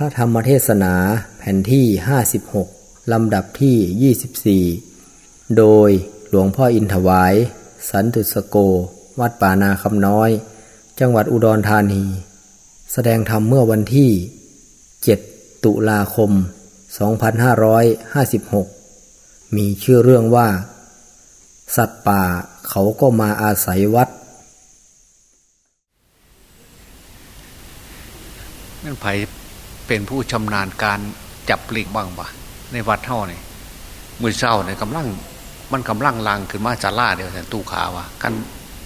พระธรรมเทศนาแผ่นที่ 56 ลำดับที่ 24 โดยหลวงพ่ออินถวาย สันตุสโก วัดป่านาคำน้อย จังหวัดอุดรธานี แสดงธรรมเมื่อวันที่ 7 ตุลาคม 2556 มีชื่อเรื่องว่า สัตว์ป่าเขาก็มาอาศัยวัดนั่นไผ เป็นผู้ชำนาญการจับปลิงบ้างปะในวัดเท่านี่มือเศร้าเนี่ยกำลังมันกำลังลังขึ้นมาซาร่าเดียวแต่ตู้ขาวะกัน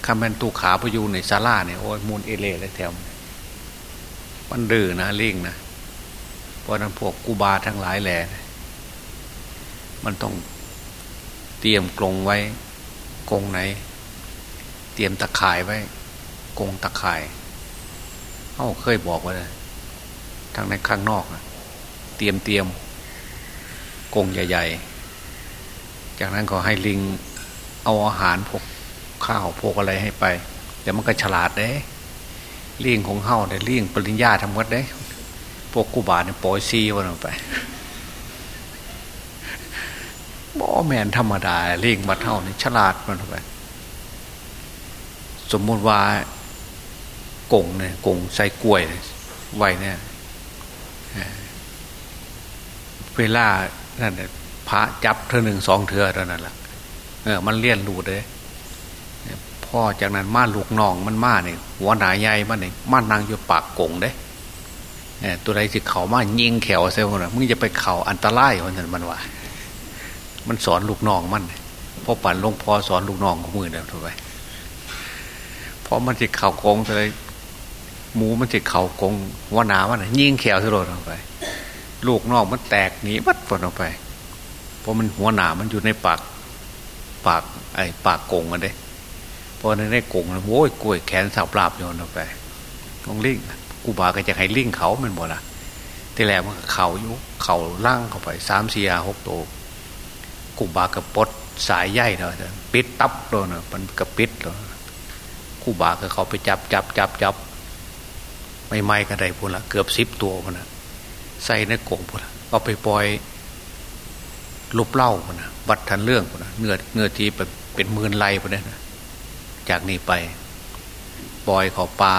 คำเป็นตู้ขาพยูในซาร่าเนี่ยโอ้ยมูลเอเล่เลยแถวมันดื้อนะเลี่งนะเพราะนั้นพวกกูบาทั้งหลายแหล่มันต้องเตรียมกรงไว้กรงไหน เตรียมตะข่ายไว้กรงตะข่ายเขาเคยบอกไว้เลย ทางในข้างนอกนะเตรียมเตรียมกงใหญ่ ๆ จากนั้นก็ให้ลิงเอาอาหารพวกข้าวพวกอะไรให้ไปแต่มันก็ฉลาดเด้เลี่ยงของเฮาเด้เลี่ยงปริญญาทำวัดเด้พวกกูบาเนี่ยปล่อยซีวันออกไปบ่แมนธรรมดาเลี่ยงมาเท่านี่ฉลาดมันออกไป สมมติว่ากงเนี่ยกงใส่กล้วยไว้เนี่ย เวลานั่นพระจับเธอหนึ่งสองเธอเท่านั้นแหละเออ มันเลี่ยนรูดเลยพ่อจากนั้นมาลูกน้องมันมาเนี่ยหัวหนาใหญ่มันเนี่ยมานางอยู่ปากกงเด้ตัวใดสิเขามายิงแขวเซลล์นะมึงจะไปเข่าอันตรายคนนั้นมันว่ามันสอนลูกน้องมันพ่อปั่นลงพอสอนลูกน้องของมือเดียวถูกไหมเพราะมันจะเข่ากงอะไร หมูมันจะเข่ากงหัวหนามันยิงแขวสลดออกไป ลูกนอกมันแตกหนีวัดฝนออกไป เพราะมันหัวหนามันอยู่ในปาก ปากไอ้ปากกงกันเด้พอในในกงนะโว้ยกล้วยแขนสับปราบโยนออกไปต้องลิงกูบาก็จะให้ลิงเขามันบ่ละที่แรกมันเข่ายุเข่าล่างเข้าไปสามสี่หกโตกูบากับปดสายใหญ่เนาะปิดตับโดนมันกับปิดเลยกูบาก็เขาไปจับจับจับจับ ไม่ไม่กันได้พูนละเกือบสิบตัวมันนะใส่ในกงพุ่นเอาไปปล่อยลุบเล่าพุ่นนะวัดทันเรื่องพุ่นนะเนื้อเนื้อทีเป็นเป็นหมื่นไร่พุ่นนะจากนี้ไปปล่อยขอปลา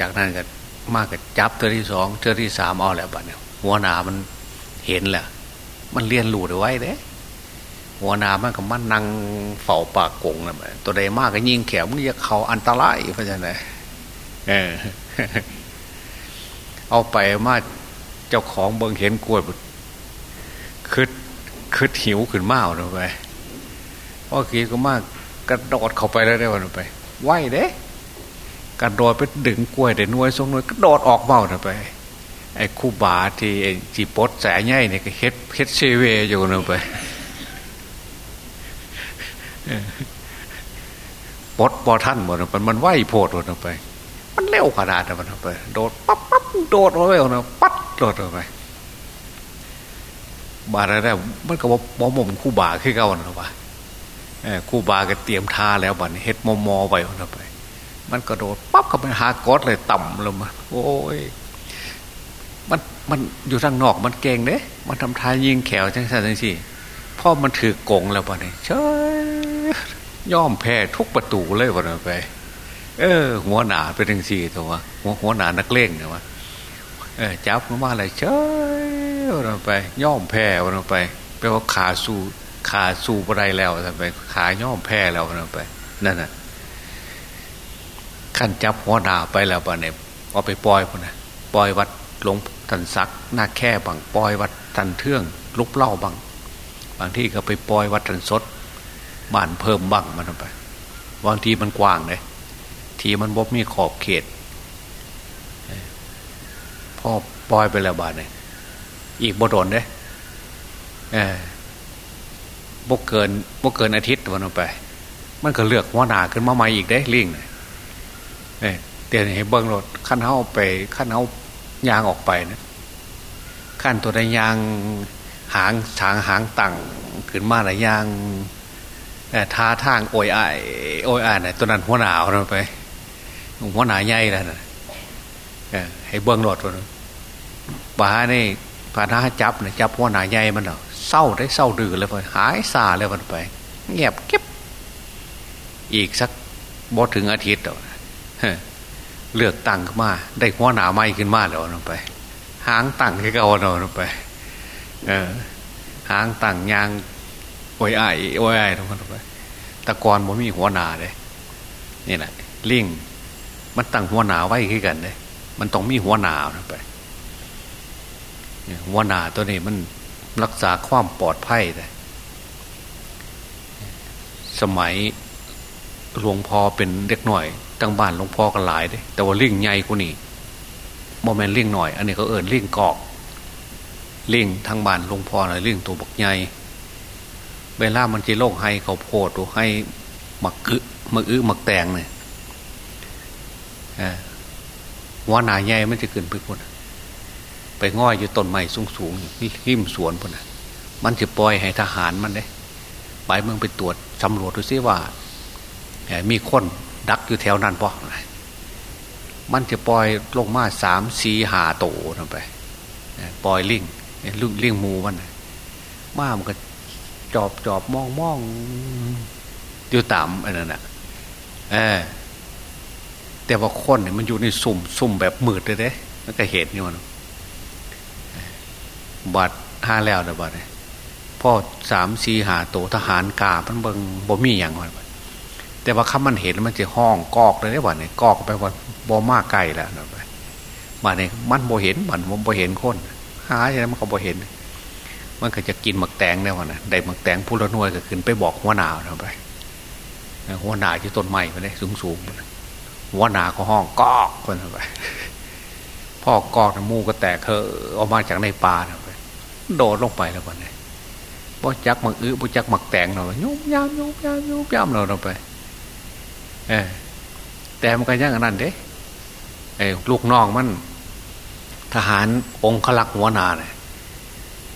จากนั้นก็มากกับจับเธอที่สองเธอที่สามเอาแหละบัดเนี่ยหัวหนามันเห็นแหละมันเรียนรู้ไว้เด้หัวหนามันก็มันนั่งเฝ้าปากกงนะตัวใดมากก็ยิงแขวมันจะเขาอันตรายเพราะฉะนั้น เออ เอาไปมาเจ้าของเบิงเห็นกล้วยคืดคืดหิวขึ้นมาเอาไปพอกี้ก็มากกระโดดเข้าไปแล้วได้วันไปไหวเด้กระโดดไปดึงกล้วยแต่นวยทรงนวยกระโดดออกเมาไป ไอ้คู่บาที่ไอ้จีปดแสใหญ่เนี่ยก็เฮ็ดเฮ็ดเชเวอยู่นะไปปดบอท่านหมดมันมันไหวโพดหมดไป มันเร็วขนาดนั้นมันไปโดดปั๊บปั๊บโดดออกไปนะปั๊ดโดดไปบาอะไรมันก็บอกมอมคู่บาขึ้นเก้านะวะคู่บาก็เตรียมท่าแล้วบัดเฮ็ดมอมอไว้นะไป มันกระโดดปั๊บก็ไปหากอดเลยต่ำลงมาโอ้ยมันมันอยู่ทางนอกมันเก่งเด้มันทำทายยิงแขวจังสันจังสิพ่อมันถือกงแล้วบัดนี้เชยย่อมแพ้ทุกประตูเลยวันไป เออ หัวหนาเป็นทั้งสี่ตัวหัวหัวหนานักเล่งเนี่ยวะเออจับมาอะไรเชยเราไป ย่อมแพ้เราไปแปลว่าขาสู้ขาสู้อะไรแล้วเราไป ขาย่อมแพ้แล้วเราไป นั่นน่ะขั้นจับหัวหนาไปแล้วปะเนี่ยเอาไปปล่อยพนะปล่อยวัดหลวงทันซักหน้าแค่บังปล่อยวัดทันเทื่องลุกเล่าบังบางที่ก็ไปปล่อยวัดทันสดบ้านเพิ่มบังมันไปบางทีมันกว้างเลย ทีมันบบมีขอบเขตพ่อปล่อยไปแล้วบาทเนี่ยอีกบดนเด้บกเกินบกเกินอาทิตย์วันไป มันก็เลือกหัวหนาขึ้นมาใหม่อีกได้ลิงเนี่ยเดี๋ยวให้เบิ้งรถขั้นเท้าไปขั้นเท้ายางออกไปนะขั้นตัวในยางหางทางหางตังขึ้นมาหลายยางท่าทางโอยไอโอยไอเนี่ยตัวนั้นหัวหนาวเราไป หัวหนาใหญ่แล้วนะให้เบื้องหลอดตัวนึงป่านี่พานาจับเนี่ยจับหัวหนาใหญ่มันเนาะเศร้าได้เศร้าดื้อเลยไปหายซาเลยมันไป เงียบเก็บ อีกสักบอถึงอาทิตย์เเลือกตั้งมา ได้หัวหน้าไม้ขึ้นมาแล้วนไป หางตั้งให้เขาเอาไปเออหางตั้งยางโอ้ยไอ้โอ้ยไอ้ทุกคนไปตะกอนมันมีหัวหน้าเลยนี่แหละลิง มันตั้งหัวหนาไว้ขึ้นกันเลยมันต้องมีหัวหนาไปหัวหนาตัวนี้มันรักษาความปลอดภัยเลยสมัยหลวงพ่อเป็นเด็กหน่อย ตั้งบ้านหลวงพ่อกันหลายเลยแต่ว่าลิงใหญ่กว่านี้โมเมนลิงหน่อย อันนี้เขาเอิญลิงกอกลิงทางบ้านหลวงพ่อหน่อยลิงตัวบกใหญ่เวลามันจะโลกให้เขาโพดหรือให้หมักอึหมักอึหมักแตงเนี่ย หัวหนาใหญ่มันจะขึ้นไปพุ่นไปง่อยอยู่ต้นไม้สูงสูงนี่ริมสวนพุ่นมันจะปล่อยให้ทหารมันเลยไปเมืองไปตรวจสำรวจดูซิว่ามีคนดักอยู่แถวนั้นปะมันจะปล่อยลงมาสามสีหาโตลงไปปล่อยลิงลุงลิงมูมันมามันก็จอบจอบมองมองอยู่ต่ำอันนั้นอะเออ แต่ว่าคนเนี่ยมันอยู่ในสุ่มสุ่มแบบมืดเลยเด้มันก็เห็นอยู่นบัดห้าแล้วเด้อบัดเนี่ยพ่อสามสี่หาโตทหารกาพันเบิงบ่มีอย่างไรแต่ว่าคำมันเห็นมันจะห้องกอกเลยได้บัดเนี่ยกอกไปว่าบ่มากไกลแล้วนะบัดบัดเนี่ยมันบ่เห็นมันบ่เห็นคนหาอย่างนั้นมันก็บ่เห็น มันก็จะกินหมักแตงได้วันนะได้หมักแตงผู้ละนวยก็ขึ้นไปบอกหัวหนาวนะไปหัวหนาที่ต้นไม้ไปเลยสูงสูง หัวหนาก็ห้องกอกคนไปพ่อกอกมูก็แตกเธอออกมาจากในป่าไปโดดลงไปแล้ววันนี้บ่จักมักอื้อบ่จักมักแตงเราโยุบยามยุบยามยุบยามเราเราไปเออแต่มันก็ยังนั้นเด้ไอ้ลูกน้องมัน ทหารองค์ขลักหัวหนาเนี่ย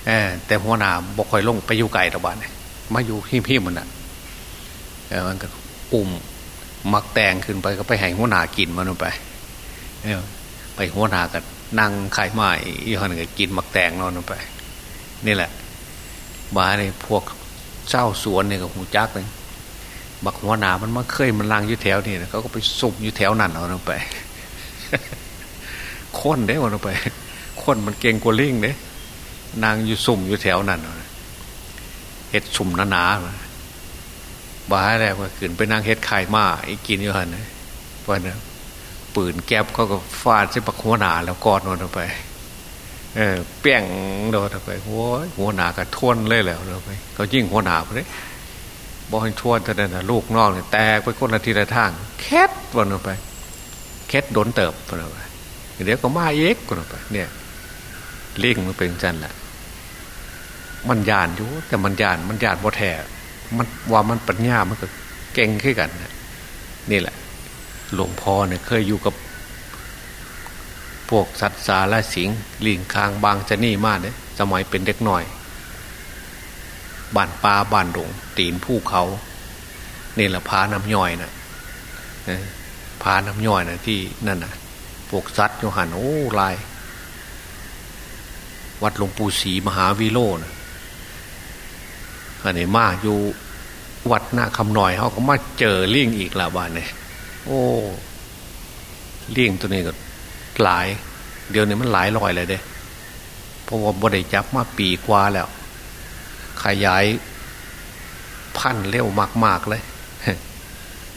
เออแต่หัวหนาบกคอยลงไปอยู่ไกลตะบ้านเนี่ยมาอยู่พี่พี่มันอะเออมันก็อุ่ม มักแตงขึ้นไปก็ไปแห่งหัวหนากินมันไปเออไปหัวหนากันนั่งไข่ไม้อีกคนก็กินมักแตงนอนไป นี่แหละบ้าในพวกเจ้าสวนเนี่ยกับหูจักเลยบักหัวหนามันมาเคยมันลังอยู่แถวนี่เขาก็ไปสุ่มอยู่แถวนั่นเอาลงไปค้นได้วันลงไปค้นมันเก่งกว่าลิงเด้นางอยู่สุ่มอยู่แถวนั้นเห็ดสุ่มหนาๆ บ้าอะไรว่าขึ้นไปนั่งเห็ดไข่มาอ้กินอยู่หันวันนั้นปืนแก๊บเขาก็ฟาดใส่ปักหัวหนาแล้วกอดนอนไป เออเปี้ยงโดนไปหัวหัวหนากับทวนเลยแล้วเราไปเขายิ่งหัวหนาไปเลยบอกให้ทวนแต่เนี่ยลูกนอกเนี่ยแตกไปคนละทีละทางแคทวันไปแคทโดนเติบวันไปเดี๋ยวก็มาเอ็กวันไปเนี่ยเลี่ยงมันเป็นจันแหละมันยานอยู่แต่มันยานมันยานบ่แท้ มันว่ามันปัญญามันก็เก่งขึ้นกันนี่แหละ หลวงพ่อเนี่ยเคยอยู่กับ พวกสัตว์สาและสิงลิงคางบางจะนี่มากเลยสมัยเป็นเด็กหน่อยบ้านปลาบ้านดงตีนผู้เขานี่แหละพาน้ำย่อยนะพาน้ำย่อยนะที่นั่นนะพวกสัตว์โยหันโอ้ลาย วัดหลวงปู่ศรีมหาวิโรนะ อันนี้มาอยู่วัดหน้าคำหน่อยเขาก็มาเจอเลี่ยงอีกละบ้านเนี่ยโอ้เลี่ยงตัวนี้ก็หลาย เดี๋ยวนี้มันหลายลอยเลยเด้เพราะว่าบริจับมาปีกว่าแล้ว ขยายพันเร็วมาก ๆ เลย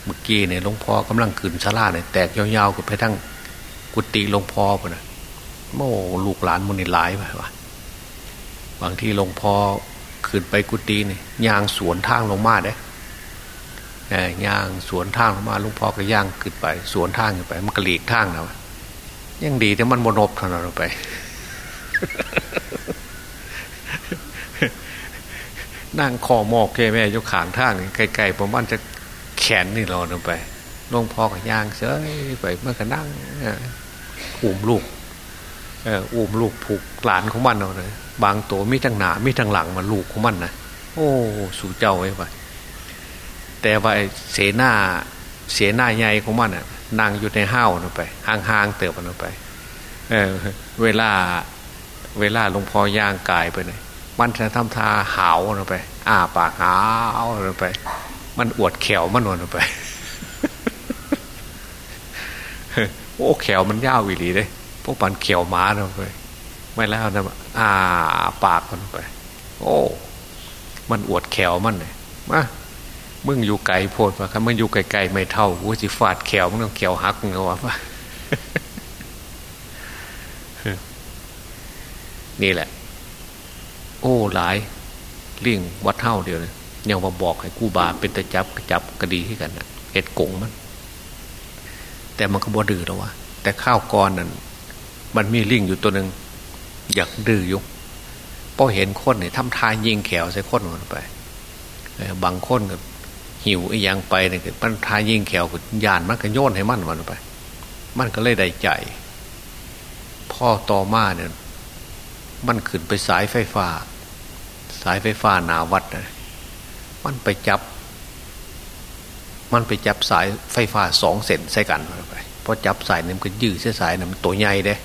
เมื่อกี้เนี่ยหลวงพ่อกำลังขืนชลาเนี่ยแตกยาวๆกับไปทั้งกุฏิหลวงพ่อปนะโม่ลูกหลานมันนี่หลายไปวะบางที่หลวงพ่อ ขึ้นไปกุฏินี่ยางสวนทางลงมาเด้ยางสวนทางลงมาลุงพ่อก็ย่างขึ้นไป สวนทางขึ้นไป มันก็หลีกทางนะยังดีแต่มันบนบเท่านั้นไป นั่งคอมอกเคแม่ยกขางทางไกลๆประมาณจะแขนนี่รอลงไปลวงพ่อก็ย่างเฉยไปเมื่อก็นั่งอุ้มลูก อุ้มลูกผูกหลานของมันเอาเลยบางตัวมีทั้งหนามีทั้งหลังมันลูกของมันนะโอ้สู่เจ้าไว้ไปแต่ว่าเสนาเสนาใหญ่ของมันอะนางอยู่ในห้าวนั่นไปห่างๆเติบมันไปเออเวลาเวลาหลวงพ่อย่างกายไปเลยมันจะทำท่าหาวลงไปอ้าปากหาวลงไป มันอวดแขวมันนวลไป โอ้แขวมันยาววิลีเลย พวกปันแขวม้าลงไปไม่แล้วนะอ่าปากมันไป โอ้ มันอวดแขวมันเลยมามึงอยู่ไกลโพดมาครับมึงอยู่ไกลๆไม่เท่ากูสิฟาดแขวมึงต้องแขวหักเงาวะนี่แหละ โอ้หลายเลี่ยงวัดเท่าเดียวเลยยังมาบอกให้กูบาเป็นตะจับกระจับกระดีที่กันนะเห็ดกงมัน แต่มันก็บ่ดื้อแล้ววะแต่ข้าวกรนั่น มันมีลิงอยู่ตัวหนึ่งอยากดื้อยุพอเห็นคนเนี่ยทำทายยิงแขวใส่คนมันไปบางคนก็หิวไอียังไปเนี่ยมันทายยิงแขวก็ยานมันก็โยนให้มันมันไป มันก็เลยได้ใจ พ่อต่อมาเนี่ยมันขึ้นไปสายไฟฟ้า สายไฟฟ้านาวัดนะมันไปจับ มันไปจับสายไฟฟ้าสองเส้นใส่กันไปพอจับสายนี่มันก็ยืดเส้นสายนี่มันตัวใหญ่เด้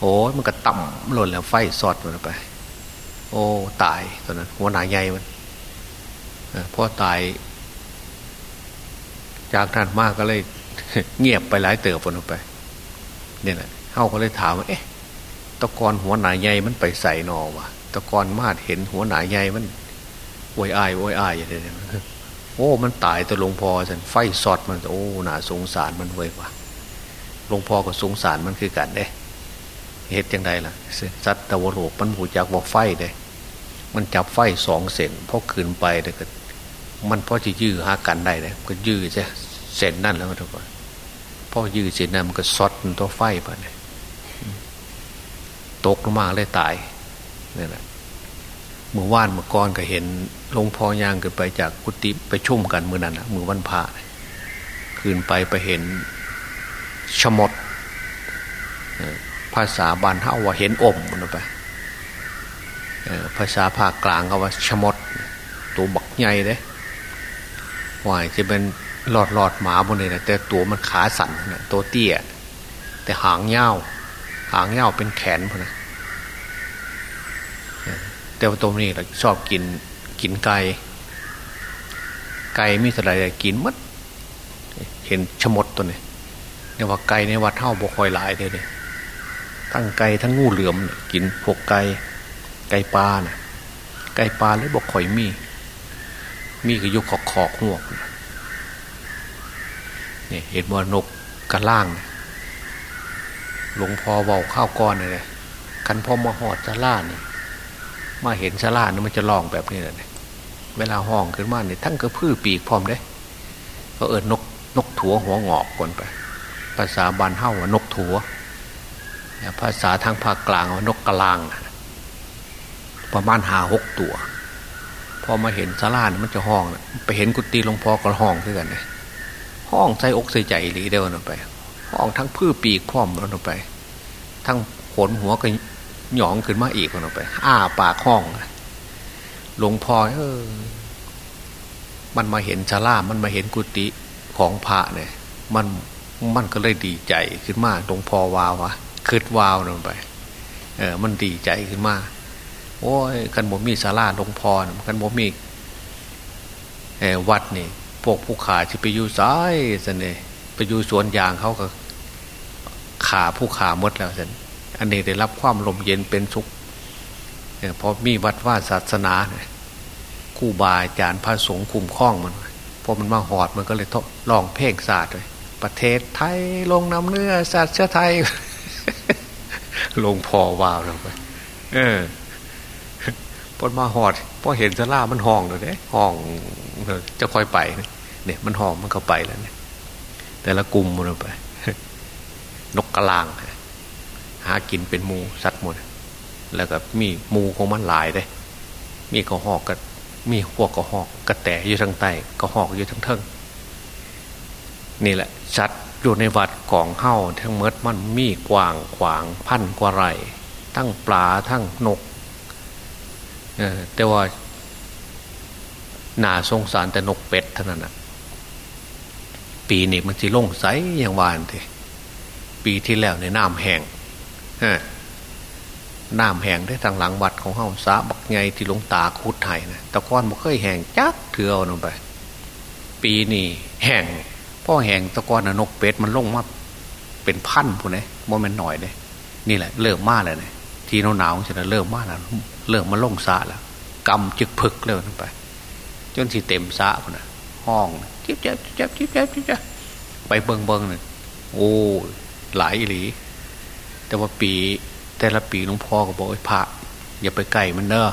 โอ้มันก็ต่ำหล่นแล้วไฟสอดมันไป โอ้ตายตอนนั้นหัวหนาใหญ่มันพ่อตาย จากนั้นมากก็เลยเงียบไปหลายเติบนไปเนี่ยแหละเขาก็เลยถามว่าเอ๊ะตะกอนหัวหนาใหญ่มันไปใส่นอวะตะกอนมาดเห็นหัวหนาใหญ่มันโวยอายโวยอายอย่างนี้โอ้ มันตายตัวหลวงพ่อสันไฟสอดมัน โอ้หนาสงสารมันเว้ยวะหลวงพ่อก็สงสารมันคือกันเด้ เหตุยังไงล่ะสัตว์ตะวโลกมันหูจักว่าไฟเด้มันจับไฟสองเส้นพอขืนไปเด้ก็มันพอจะยื้อหากันได้เลยก็ยื้อใช่เส้นนั่นแล้วมันทุกคนพอยื้อเส้นนั้นมันก็ซอดตัวไฟไปเนี่ยตกลงมาเลยตายนี่แหละเมื่อว่านเมื่อก่อนก็เห็นหลวงพ่อย่างเกิดไปจากกุฏิไปชุ่มกันมือนั้นนะมือวันพระคืนไปไปเห็นชมด ภาษาบานเท่าว่าเห็นอมมันไปภาษาภาคกลางก็ว่าชมด ตัวบักใหญ่เลยว่าจะเป็นหลอดหลอดหมาบนนี้นะแต่ตัวมันขาสั่นนะตัวเตี้ย แต่หางยาวหางยาวเป็นแขนพนะแต่ว่าตัวนี้เราชอบกินกินไก่ไก่มีอะไรกินมัดเห็นชมดตัวนี้เนี่ยว่าไก่ในวัดเท่าบกคอยหลายเลยเนี่ย ทั้งไก่ทั้งงูเหลือมกินพวกไก่ไก่ปลาน่ะไก่ปลาเลยบอกคอยมี มีก็ยุกขอกขอกหัวเนี่ยเห็นว่านกกระล่างหลวงพ่อเบาข้าวก้อนเลยกันพอมาหอดซาล่าเนี่ยมาเห็นซาล่านี่มันจะลองแบบนี้เลยเวลาห้องขึ้นมาเนี่ยทั้งกระพือปีกพร้อมได้ก็เอิญนกนกถัวหัวงอกคนไป ภาษาบานเฮ้าว่านกถัว ภาษาทางภาคกลางว่านกกระลาง ประมาณหาหกตัว พอมาเห็นซาล่านมันจะห้อง ไปเห็นกุฏิหลวงพ่อก็ห้องขึ้นกันเลยห้องใส่อกใส่ใจหลีเดียวนั่นไป ห้องทั้งพื้ปีกพร้อมนั่นไป ทั้งขนหัวก็หยองขึ้นมาอีกนั่นไป อ้าปากห้องหลวงพ่อเออ มันมาเห็นชาล่ามันมาเห็นกุฏิของพระเนี่ย มันมันก็เลยดีใจขึ้นมาหลวงพ่อวาวะ คืดวาวนั่นไป เออ มันดีใจขึ้นมา โอ้ยกันบ่มีศาลาหลวงพ่อกันบ่มีเอวัดนี่พวกผู้ขาที่ไปอยู่ซ้ายสินเนไปอยู่สวนยางเขาก็ขาผู้ขามดแล้วสินอันนี้ได้รับความลมเย็นเป็นสุขเพราะมีวัดว่าศาสนาคู่บาอาจารย์พระสงฆ์คุ้มคล้องมันพอมันมาหอดมันก็เลยทลองเพ่งศาสตร์เลยประเทศไทยลงน้ำเนื้อศาสตร์เชื้อไทย ลงพอวาวลงไป เออพอมาหอดพอเห็นสลามันห้องเลยเนี่ยห้องจะค่อยไปเนี่ยมันห้องมันก็ไปแล้วเนี่ย แต่ละกลุ่มมันไป นกกระลาง หากินเป็นมูสัตว์หมด แล้วก็มีมูของมันหลายเลยมีกระหอกกับมีพวกกระหอกกระแตอยู่ทางใต้กระหอกอยู่ทางเทิงนี่แหละชัด อยู่ในวัดกองเฮ้าทั้งเมดมันมีกว่างขวางพันกว่าไรทั้งปลาทั้งนกแต่ว่าหนาสงสารแต่นกเป็ดเท่านั้นนะปีนี้มันสิลงใสอย่างวานทีปีที่แล้วในน้ำแห้งน้ำแห้งได้ทางหลังวัดของเฮาสาบักไงที่ลงตาคุดไทยนะตะก้อนบ่เคยแห้งจักเถื่อลงไป ปีนี้แห้ง พ่อแห้งตะก้อนนกเป็ดมันลงมาเป็นพันผู้นี่ยโมเมนหน่อยเลยนี่แหละ เริ่มมาแล้วเนี่ยทีหนาวๆจะเริ่มมาแล้วเริ่มมาลงสะแล้วกำจึกพึกเลยลงไป จนสิเต็มสะคนน่ะห้องจิ๊บจ๊บจิ๊บจิ๊บจ๊บจิ๊บจ๊บไปเบิงเบิงเนี่ยโอ้หลายหลี แต่ว่าปีแต่ละปีหลวงพ่อก็บอกไอ้พระอย่าไปไก่มันเน้อ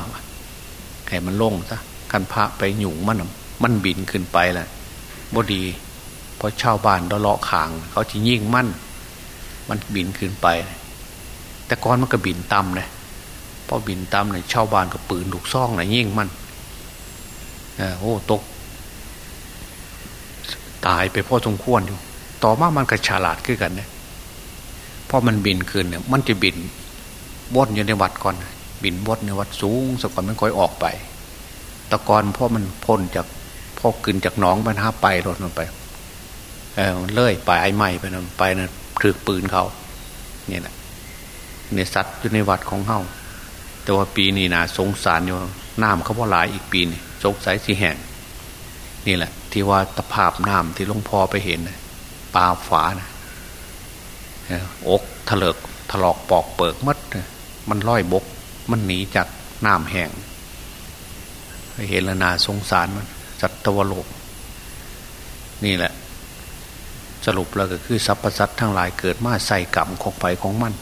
ให้มันลงซะกันพระไปหยุ่งมันมันบินขึ้นไปแหละบ่ดี ราะชาวบ้านเราเลาะขาง เขาจะยิ่งมั่น มันบินขึ้นไป แต่ก่อนมันก็บินต่ำเลยพอบินต่ำเลยชาวบ้านก็ปืนลูกซ่องเลยยิ่งมั่นโอ้ตก ตายไปพ่อสมควรอยู่ ต่อมามันก็ฉลาดขึ้นกันเนี่ยพอมันบินขึ้นเนี่ย มันจะบินวนอยู่ในวัดก่อน บินวนในวัดสูงสักก่อนมันค่อยออกไป ตะกอนพ่อมันพ้นจากพ่อขึ้นจากหนองมันห้าไปรถมันไป เออเลื่อยไปไอ้ใหม่ไปนะไปนะถือปืนเขาเนี่ยแหละเนี่ยสัตว์อยู่ในวัดของเฮาแต่ว่าปีนี้นะสงสารอยู่น้ำเขาพอหลายอีกปีนี่สงสัยสีแห่ง นี่แหละ ที่ว่าตะภาพน้ำที่หลวงพ่อไปเห็นนะปลาฝานะอกถลกถลอกปอกเปิกมัดมันล่อยบก มันหนีจากน้ำแห้งเห็นและนาสงสารมันสัตวโลก นี่แหละ สรุปแล้วก็คือสรรพสัตว์ทั้งหลายเกิดมาใส่กรรมของไฟของมัน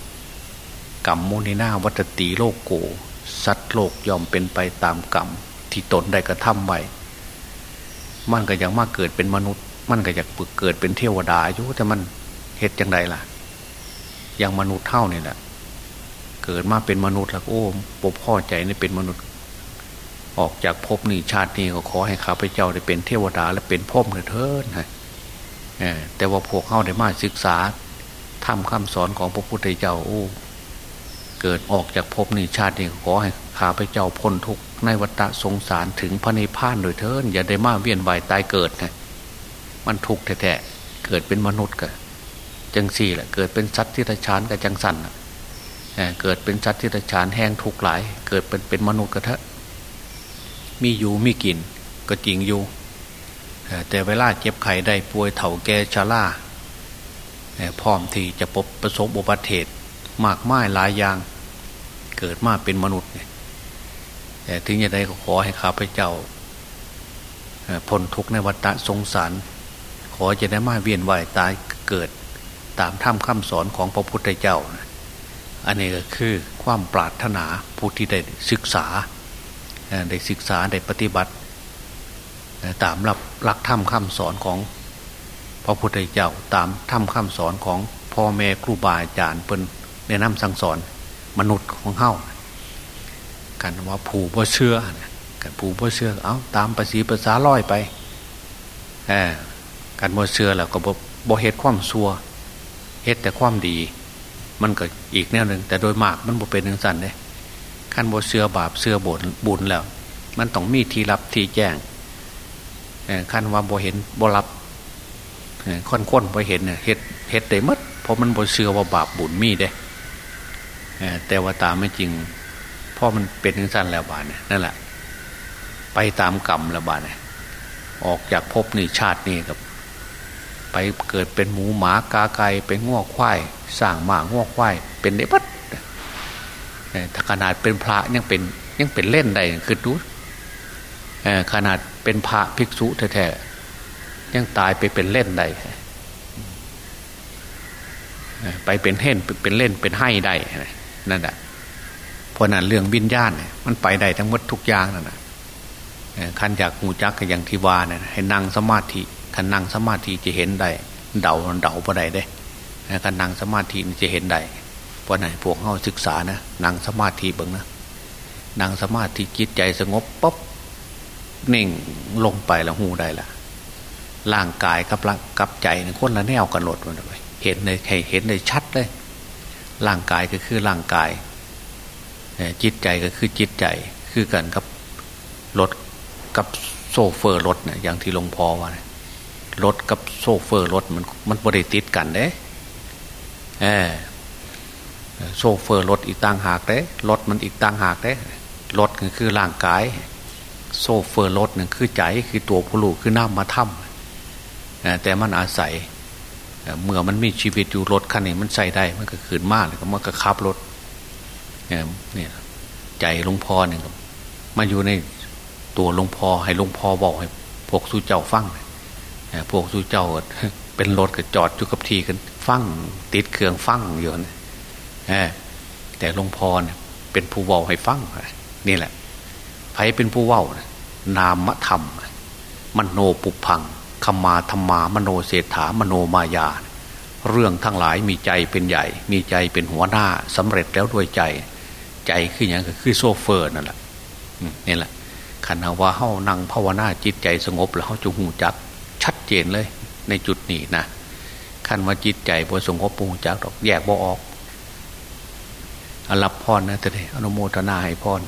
กรรมโมนินาวัตติโลกโก สัตว์โลกยอมเป็นไปตามกรรมที่ตนได้กระทำไว้มันก็ยังมาเกิดเป็นมนุษย์ มันก็อยากเกิดเป็นเทวดาอยู่แต่มันเหตุอย่างไรล่ะ อย่างมนุษย์เท่านี่แหละ เกิดมาเป็นมนุษย์แล้วโอ้ปบพ่อใจนี่เป็นมนุษย์ ออกจากภพนี้ชาตินี้ก็ขอให้ข้าพเจ้าได้เป็นเทวดาและเป็นพ่อมเถิดนะ แต่ว่าพวกเข้าได้มาศึกษาทำคำสอนของพระพุทธเจ้าโอ้เกิดออกจากภพนี้ชาตินี้ขอให้ข้าพเจ้าพ้นทุกข์ในวัฏสงสารถึงพระนิพพานโดยเถิดอย่าได้มาเวียนว่ายตายเกิดนะมันทุกข์แท้ๆเกิดเป็นมนุษย์กันจังสี่แหละเกิดเป็นสัตว์ที่ระชานกับจังสันเกิดเป็นสัตว์ที่ระชานแห้งทุกหลาย เกิดเป็นเป็นมนุษย์กระทะมีอยู่มีกินก็จริงอยู่ แต่เวลาเจ็บไข้ได้ป่วยเถ่าแก่ชาลาพร้อมที่จะพบประสบอุบัติเหตุมากมายหลายอย่างเกิดมาเป็นมนุษย์เนี่ยแต่ถึงอย่างไรก็ขอให้ข้าพเจ้าพ้นทุกข์ในวัฏสงสาร ขอจะได้มาเวียนว่ายตายเกิดตามถ้ำคำสอนของพระพุทธเจ้า อันนี้ก็คือความปรารถนาผู้ที่ได้ศึกษา ได้ศึกษาได้ปฏิบัติ ตามหลักหลักถ้ำคำสอนของพระพุทธเจ้าตามถ้ำคำสอนของพ่อแม่ครูบาอาจารย์เป็นแนะนำสั่งสอนมนุษย์ของเฮากันว่าผูบ่เชื่อกันผูบ่เชื่อเอาตามภาษีภาษาลอยไปกันบ่เชื่อแล้วก็บ่เหตุความซัวเฮ็ดแต่ความดี มันก็อีกแนวหนึ่งแต่โดยมากมันบ่เป็นอย่างสั้นเลยขั้นบ่เสือบาปเสือบุญบุญแล้ว มันต้องมีทีรับทีแจ้ง ขั้นว่าบ่เห็นบ่รับค่อนค้นบ่เห็นเฮ็ดเฮ็ดได้มัดเพราะมันบ่เสือว่าบาปบุญมีเด้แต่ว่าตามไม่จริงพ่อมันเป็นอย่างสั้นแล้วบาเนี่ยนั่นแหละ ไปตามกรรมแล้วบาเนี่ยออกจากภพนี่ชาตินี่กับ ไปเกิดเป็นหมูหมากาไก่เป็นง้อควายสร้างหมาง้อควายเป็นเด็บัดถ้าขนาดเป็นพระยังเป็นยังเป็นเล่นได้คือดูขนาด เป็นพระภิกษุแท้ๆยังตายไปเป็นเล่นได้ไปเป็นเฮ่นเป็นเล่นเป็นให้ได้นั่นแหละเพราะนั้นเรื่องวิญญาณมันไปได้ทั้งหมดทุกอย่างนั่นแหะขันอยากหูจักกับอย่างที่ว่าเนี่ยให้นั่งสมาธิขันนั่งสมาธิจะเห็นได้เดาเดาประใดได้ขันนั่งสมาธิจะเห็นได้เพราะไหนพวกเขาศึกษานะนั่งสมาธิบ้างนะนั่งสมาธิจิตใจสงบปุ๊บ น่งลงไปแล้วหูได้ละร่างกายกับกับใจคนละแนวกันหลดมันไปเห็นเลยเห็นเลยชัดเลย ร่างกายก็คือร่างกายจิตใจก็คือจิตใจคือกันกับรถกับโชเฟอร์รถเนี่ยอย่างที่หลวงพ่อว่ารถกับโชเฟอร์รถมันมันบ่ได้ติดกันเด้เออโชเฟอร์รถอีกต่างหากเด้รถมันอีกต่างหากเด้รถก็คือร่างกาย โชเฟอร์รถนี่คือใจคือตัวผู้รู้คือนามมาถ้ำแต่มันอาศัยเมื่อมันมีชีวิตอยู่รถคันนี้มันใส่ได้มันก็ขืนมากเลยก็มันก็ขับรถเนี่ยใจหลวงพ่อเนี่ยมาอยู่ในตัวหลวงพ่อให้หลวงพ่อบอกให้พวกสู้เจ้าฟังพวกสู้เจ้าเป็นรถก็จอดอยู่กับทีกันฟังติดเครื่องฟังอยู่นะแต่หลวงพ่อเนี่ยเป็นผู้ว่าให้ฟังนี่แหละ ไผเป็นผู้ว่านะนามธรรม มโนปุพังคมาธรรมามโนเศรษฐามโนมายา เรื่องทั้งหลายมีใจเป็นใหญ่ มีใจเป็นหัวหน้าสำเร็จแล้วด้วยใจ ใจคืออย่างก็คือโซเฟอร์นั่นแหละนี่แหละขันว่าเฮ้านั่งภาวนาจิตใจสงบ แล้วเขาจะหูจัก ชัดเจนเลย ในจุดนี้นะขันว่าจิตใจบริสงบปูจักดอกแยกบ่ออกรับพรนะแต่เดอนุโมทนาให้พร